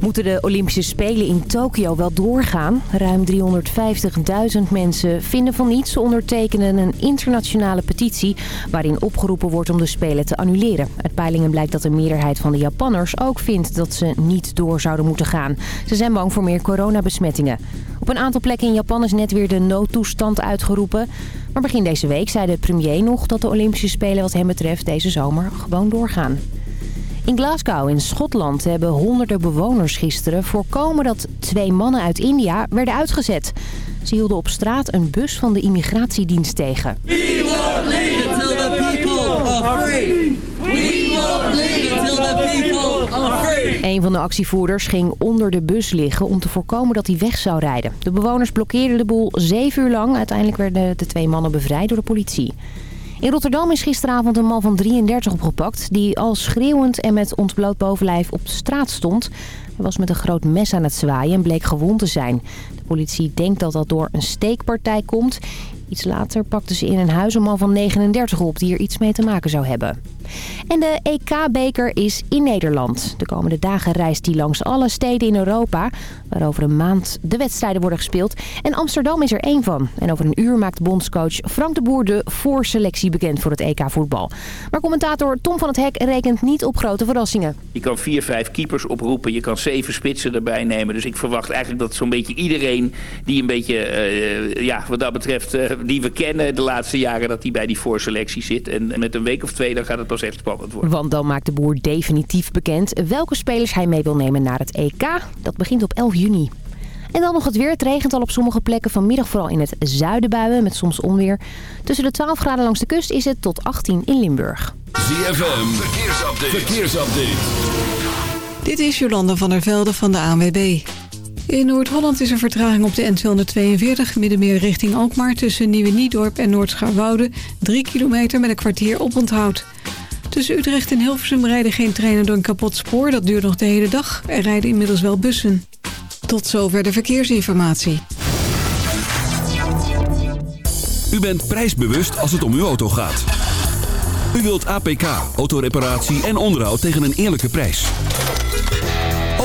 Moeten de Olympische Spelen in Tokio wel doorgaan? Ruim 350.000 mensen vinden van niets. Ze ondertekenen een internationale petitie... waarin opgeroepen wordt om de Spelen te annuleren. Uit peilingen blijkt dat de meerderheid van de Japanners ook vindt... dat ze niet door zouden moeten gaan. Ze zijn bang voor meer coronabesmettingen. Op een aantal plekken in Japan is net weer de noodtoestand uitgeroepen. Maar begin deze week zei de premier nog dat de Olympische Spelen wat hem betreft deze zomer gewoon doorgaan. In Glasgow in Schotland hebben honderden bewoners gisteren voorkomen dat twee mannen uit India werden uitgezet. Ze hielden op straat een bus van de immigratiedienst tegen. We won't leave until the people are free. We won't leave until the people are free. Een van de actievoerders ging onder de bus liggen om te voorkomen dat hij weg zou rijden. De bewoners blokkeerden de boel zeven uur lang. Uiteindelijk werden de twee mannen bevrijd door de politie. In Rotterdam is gisteravond een man van 33 opgepakt... die al schreeuwend en met ontbloot bovenlijf op straat stond. Hij was met een groot mes aan het zwaaien en bleek gewond te zijn. De politie denkt dat dat door een steekpartij komt. Iets later pakten ze in een huis een man van 39 op die er iets mee te maken zou hebben. En de EK-beker is in Nederland. De komende dagen reist hij langs alle steden in Europa... waar over een maand de wedstrijden worden gespeeld. En Amsterdam is er één van. En over een uur maakt bondscoach Frank de Boer de voorselectie bekend voor het EK-voetbal. Maar commentator Tom van het Hek rekent niet op grote verrassingen. Je kan vier, vijf keepers oproepen. Je kan zeven spitsen erbij nemen. Dus ik verwacht eigenlijk dat zo'n beetje iedereen die een beetje, uh, ja, wat dat betreft, uh, die we kennen de laatste jaren, dat die bij die voorselectie zit. En met een week of twee, dan gaat het pas echt spannend worden. Want dan maakt de boer definitief bekend welke spelers hij mee wil nemen naar het EK. Dat begint op 11 juni. En dan nog het weer. Het regent al op sommige plekken vanmiddag vooral in het zuiden buien met soms onweer. Tussen de 12 graden langs de kust is het tot 18 in Limburg. ZFM, verkeersupdate. verkeersupdate. Dit is Jolanda van der Velde van de ANWB. In Noord-Holland is er vertraging op de N242 middenmeer richting Alkmaar... tussen Nieuwe Niedorp en Noord-Scharwoude. 3 kilometer met een kwartier op onthoud. Tussen Utrecht en Hilversum rijden geen treinen door een kapot spoor. Dat duurt nog de hele dag. Er rijden inmiddels wel bussen. Tot zover de verkeersinformatie. U bent prijsbewust als het om uw auto gaat. U wilt APK, autoreparatie en onderhoud tegen een eerlijke prijs.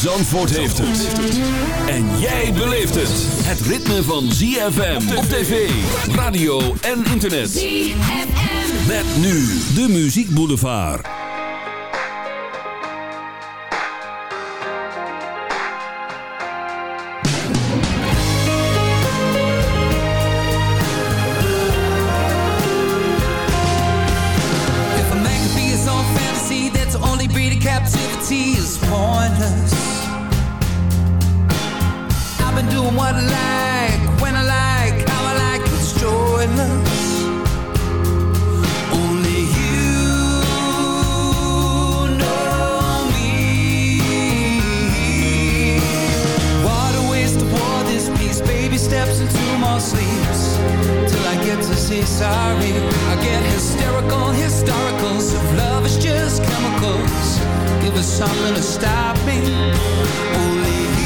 Zandvoort heeft het. En jij beleeft het. Het ritme van ZFM op tv, radio en internet. ZFM. Met nu de Muziek Boulevard. If a man could be his own fantasy, then to only breed in captivity is pointless. Been doing what I like, when I like, how I like, it's joyless. Only you know me. What a waste of war this piece. Baby steps into my sleeps till I get to say sorry. I get hysterical, historicals. If love is just chemicals, give us something to stop me. Only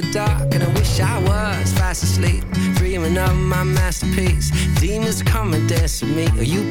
the dark and I wish I was fast asleep. Dreaming of my masterpiece. Demons come and dance with me. Are you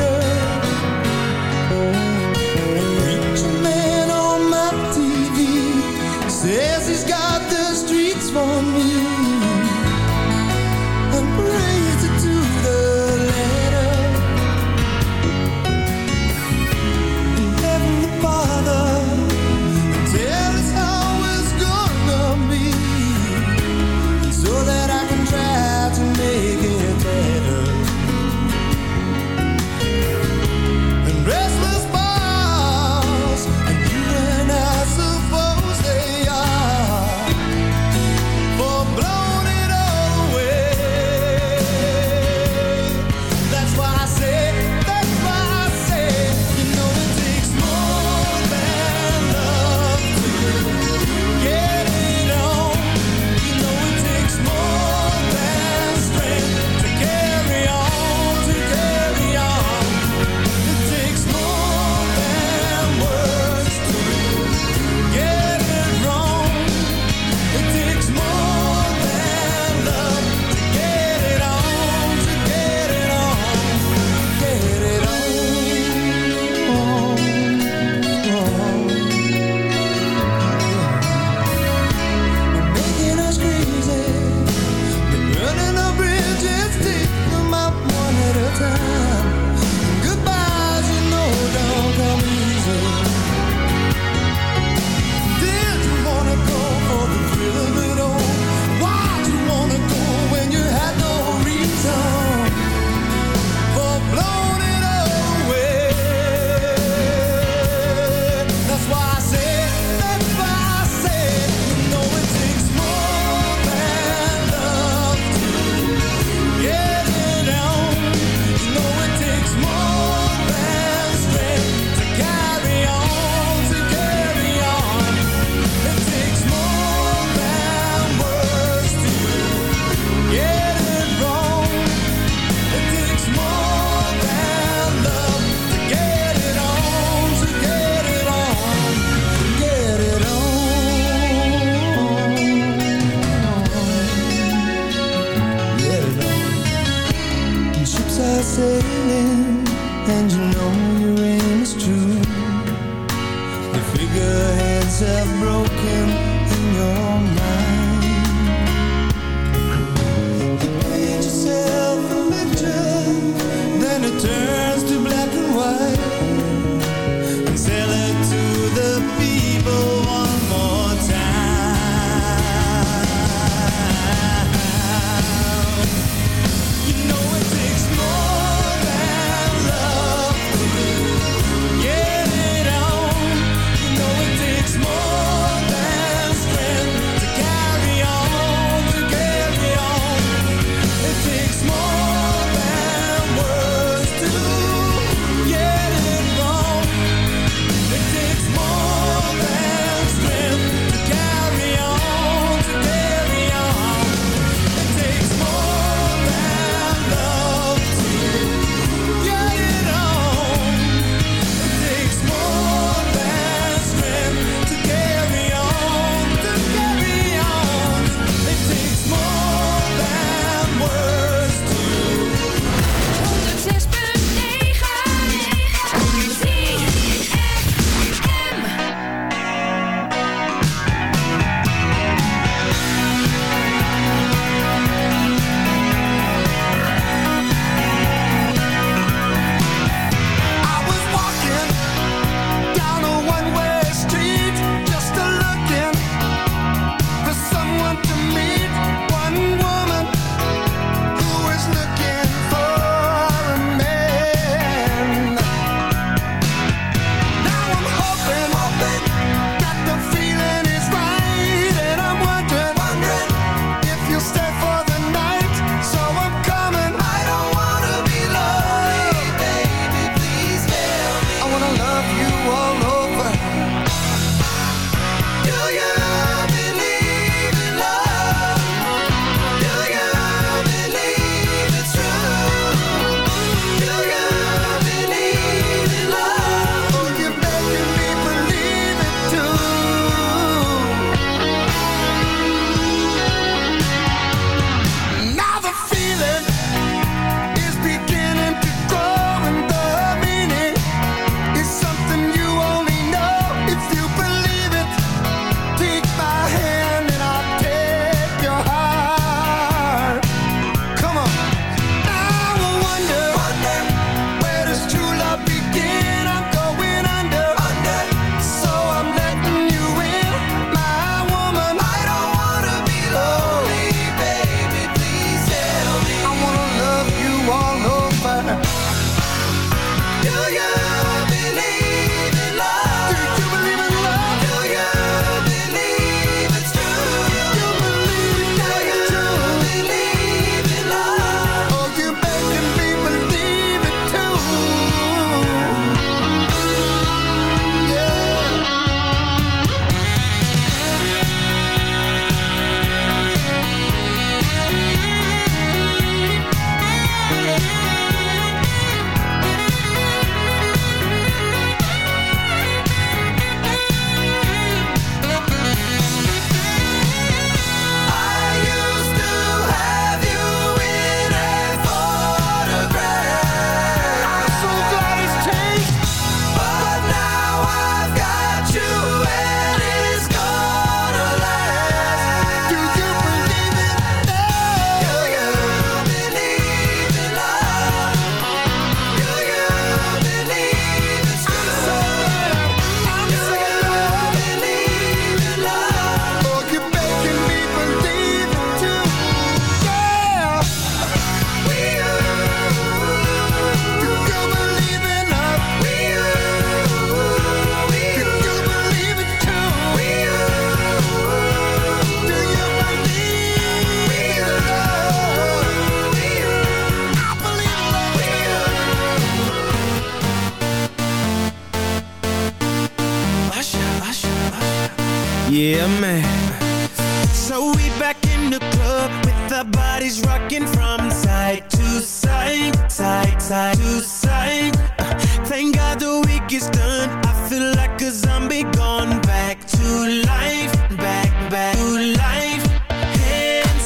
do you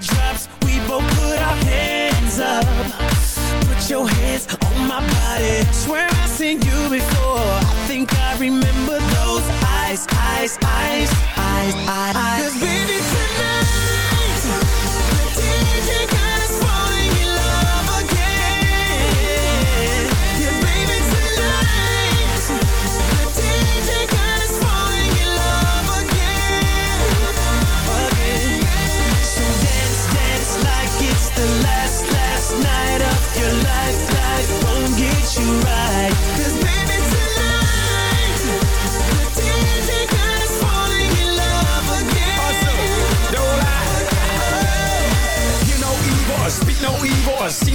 drops. Hands up. Put your hands on my body. Swear I've seen you before. I think I remember those eyes, eyes, eyes, eyes, eyes. eyes. Cause baby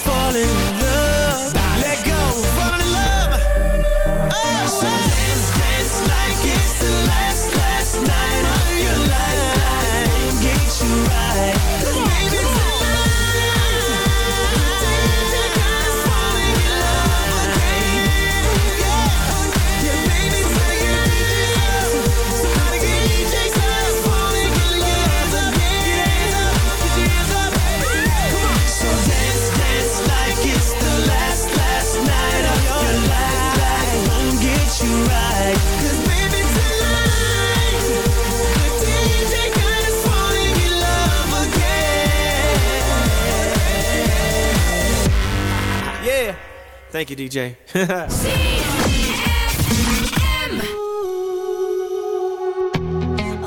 falling in love. Thank you, DJ.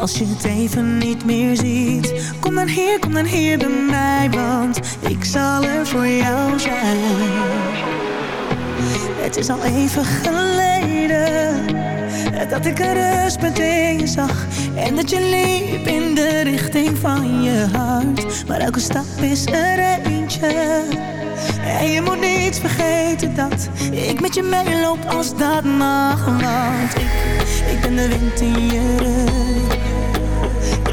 Als je het even niet meer ziet Kom dan hier, kom dan hier bij mij Want ik zal er voor jou zijn. Het is al even geleden Dat ik een in je zag En dat je liep in de richting van je hart. Maar elke stap is er eentje en je moet niet vergeten dat ik met je meeloop als dat mag. Want ik, ik ben de wind in je rug.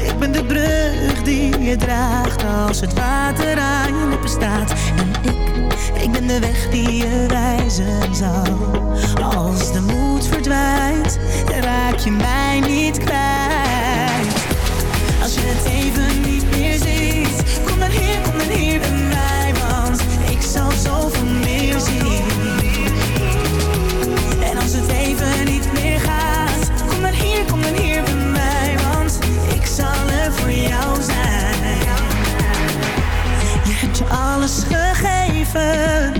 Ik ben de brug die je draagt als het water aan je lippen staat. En ik, ik ben de weg die je wijzen zal. Als de moed verdwijnt, raak je mij niet kwijt. Waar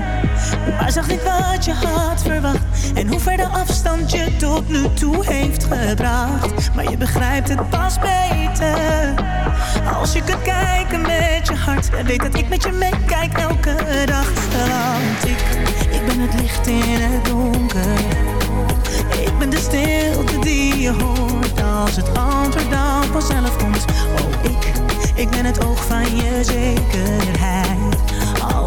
Maar zag niet wat je had verwacht en hoe ver de afstand je tot nu toe heeft gebracht. Maar je begrijpt het pas beter als je kunt kijken met je hart. En weet dat ik met je meekijk elke dag. Want ik, ik ben het licht in het donker. Ik ben de stilte die je hoort als het antwoord dan vanzelf komt. Oh, ik, ik ben het oog van je zekerheid.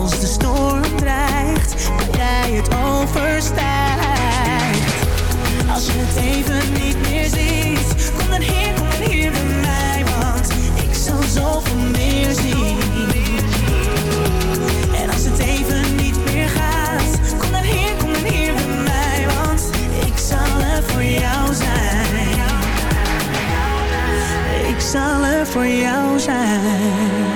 Als de storm dreigt, kan jij het overstijgt. Als je het even niet meer ziet, kom dan hier, kom dan hier bij mij. Want ik zal zoveel meer zien. En als het even niet meer gaat, kom dan hier, kom dan hier bij mij. Want ik zal er voor jou zijn. Ik zal er voor jou zijn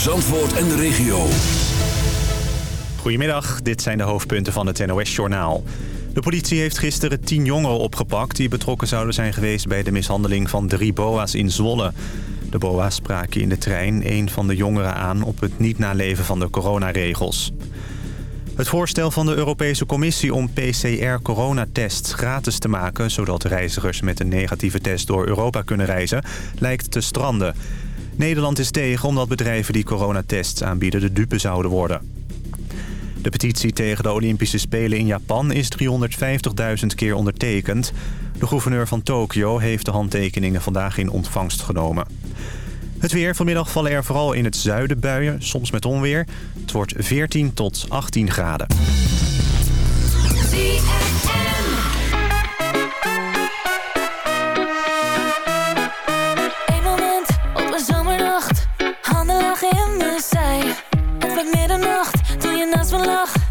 Zandvoort en de regio. Goedemiddag, dit zijn de hoofdpunten van het NOS-journaal. De politie heeft gisteren tien jongeren opgepakt... die betrokken zouden zijn geweest bij de mishandeling van drie boa's in Zwolle. De boa's spraken in de trein een van de jongeren aan... op het niet naleven van de coronaregels. Het voorstel van de Europese Commissie om PCR-coronatests gratis te maken... zodat reizigers met een negatieve test door Europa kunnen reizen, lijkt te stranden. Nederland is tegen omdat bedrijven die coronatests aanbieden de dupe zouden worden. De petitie tegen de Olympische Spelen in Japan is 350.000 keer ondertekend. De gouverneur van Tokio heeft de handtekeningen vandaag in ontvangst genomen. Het weer. Vanmiddag vallen er vooral in het zuiden buien, soms met onweer. Het wordt 14 tot 18 graden. naast me lag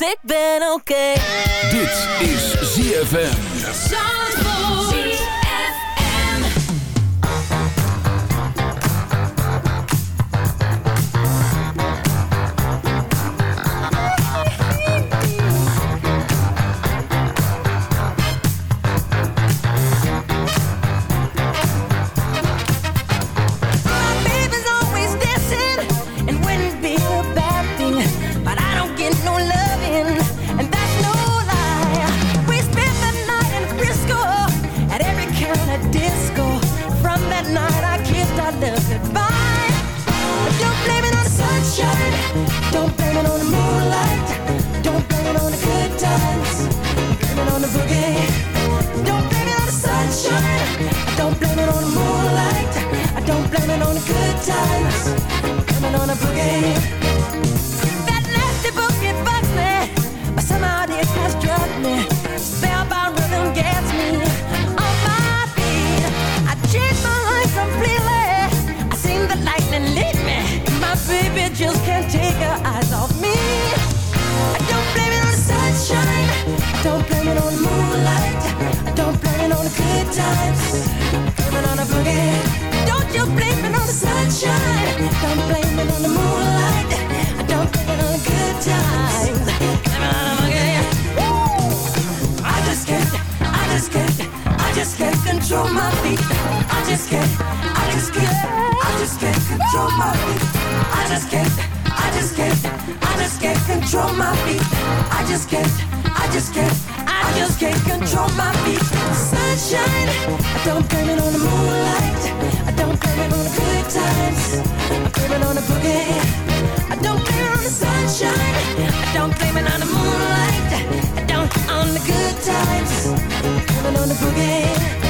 ik ben oké. Okay. Dit is ZFM. I don't blame it on the moonlight. I don't blame it on the good times. I blame it on the boogie. I don't blame it on the sunshine. I don't blame it on the moonlight. I don't on the good times. I blame it on the boogie.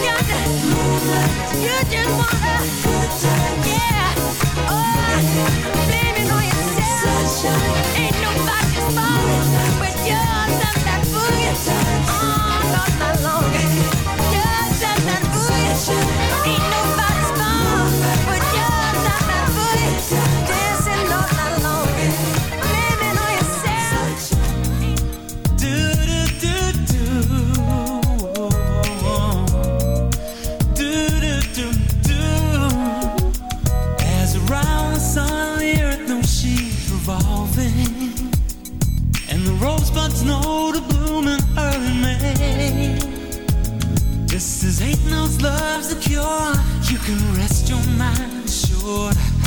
you just wanna. can rest your mind assured.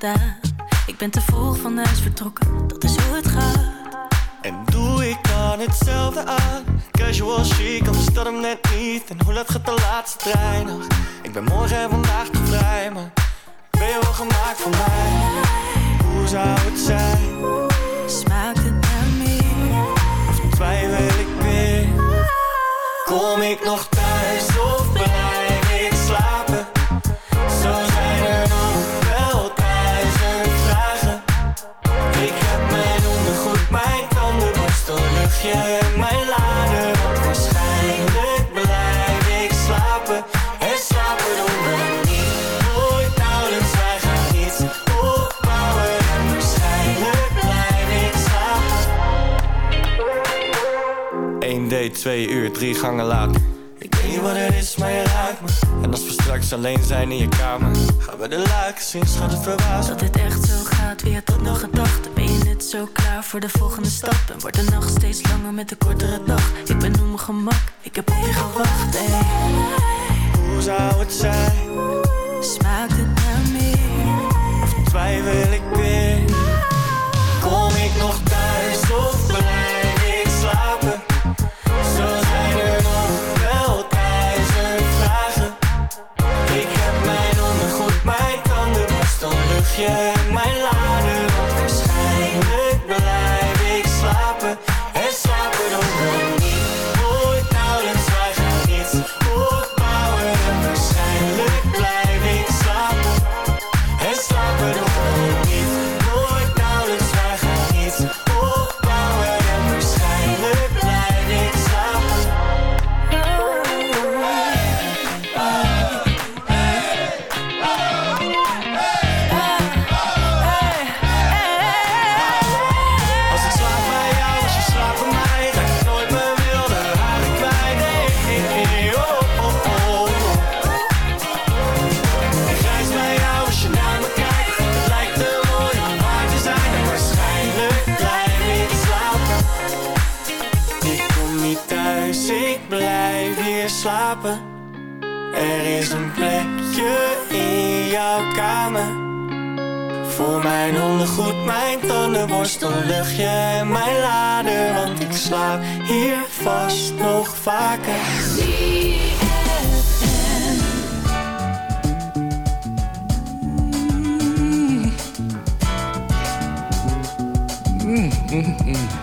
nota. je tot nog gedachten? Ben je net zo klaar voor de volgende stap? En wordt de nacht steeds langer met de kortere dag? Ik ben op mijn gemak, ik heb op gewacht. Hoe zou het zijn? Smaakt het naar meer? Of twijfel ik weer? Kom ik nog thuis? Voor mijn ondergoed, mijn tandenborstel, luchtje en mijn lader Want ik slaap hier vast nog vaker. Mm, mm, mm,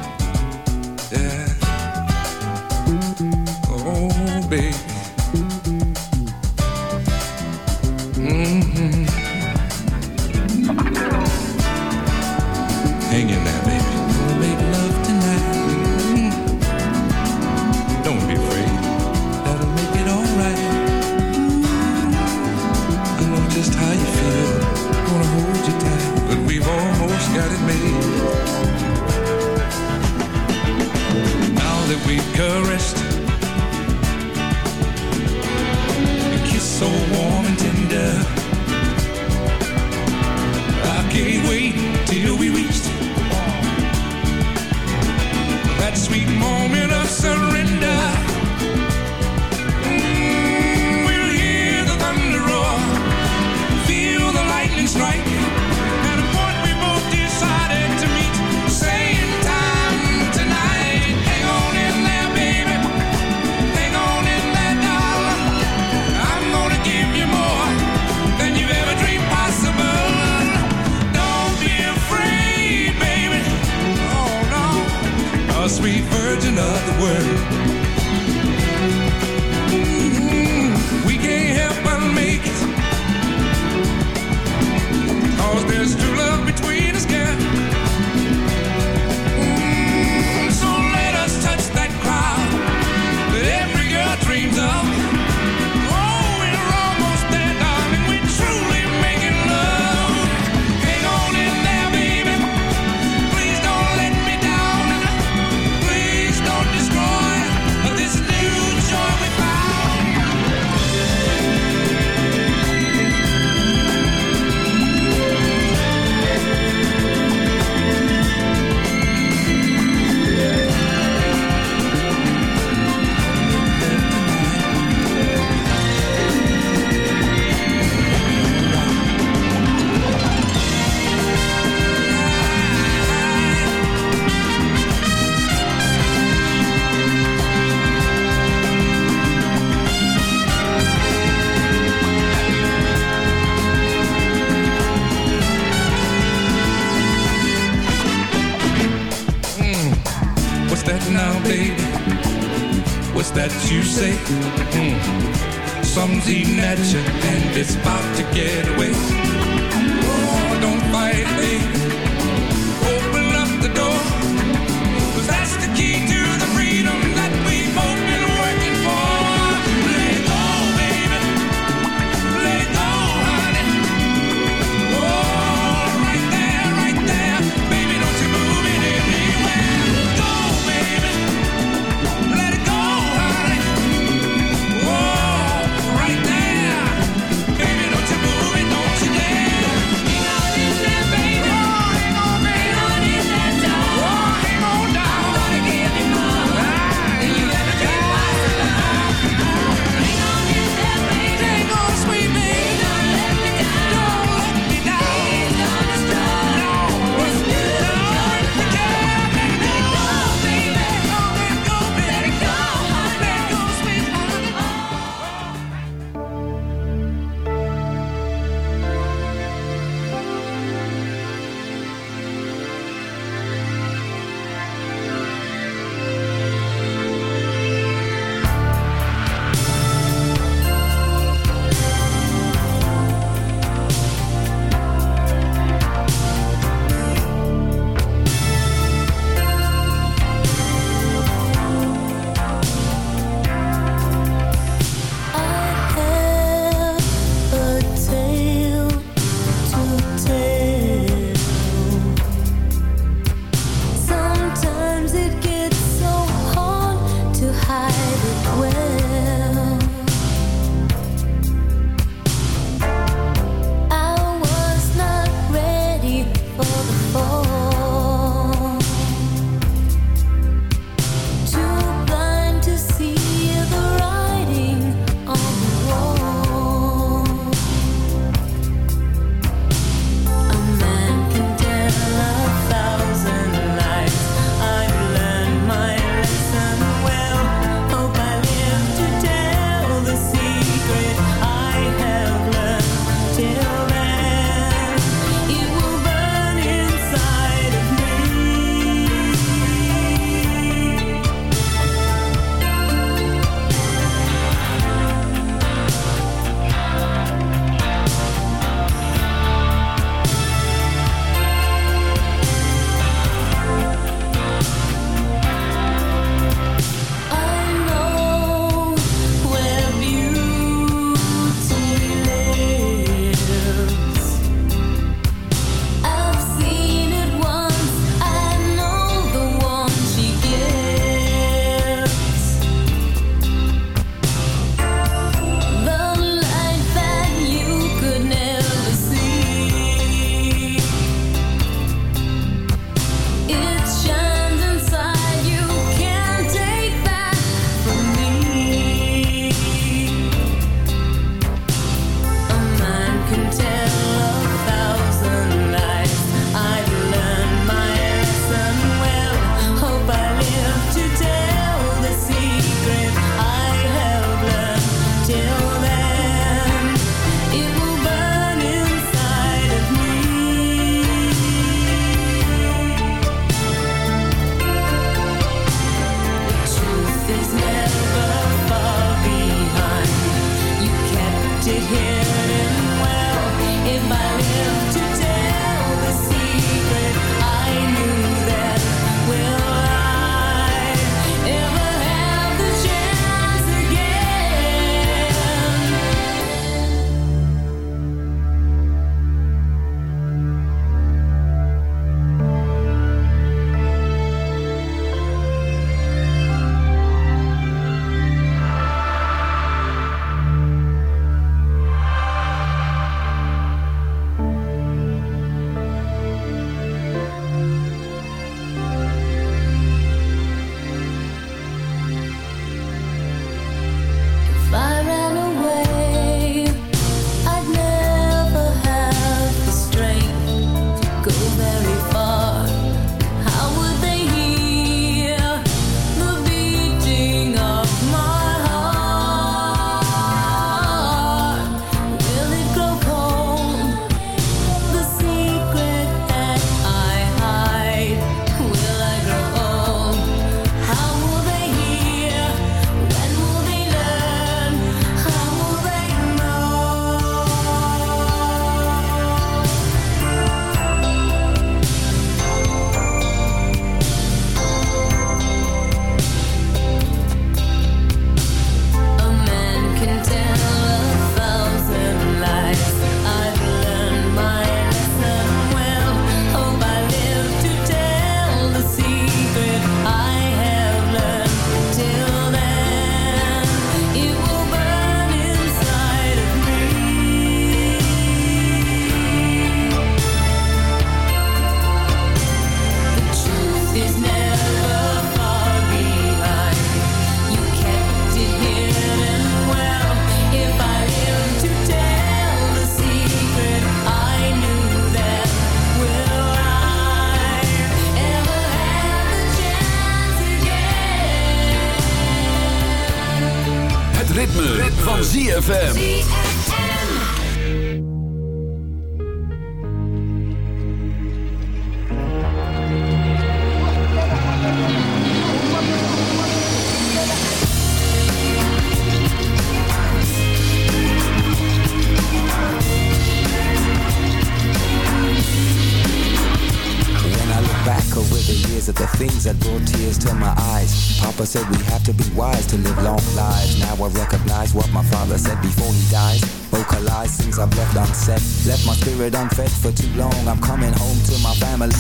Papa said we have to be wise to live long lives. Now I recognize what my father said before he died. Vocalize things I've left unsaid. Left my spirit unfed for too long. I'm coming home to my family.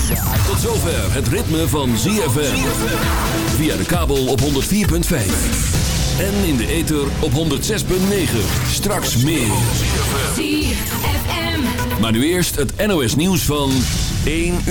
Tot zover het ritme van ZFM. Via de kabel op 104.5. En in de ether op 106.9. Straks meer. Maar nu eerst het NOS nieuws van 1 uur.